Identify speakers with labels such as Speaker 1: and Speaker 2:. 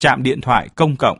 Speaker 1: trạm điện thoại công cộng.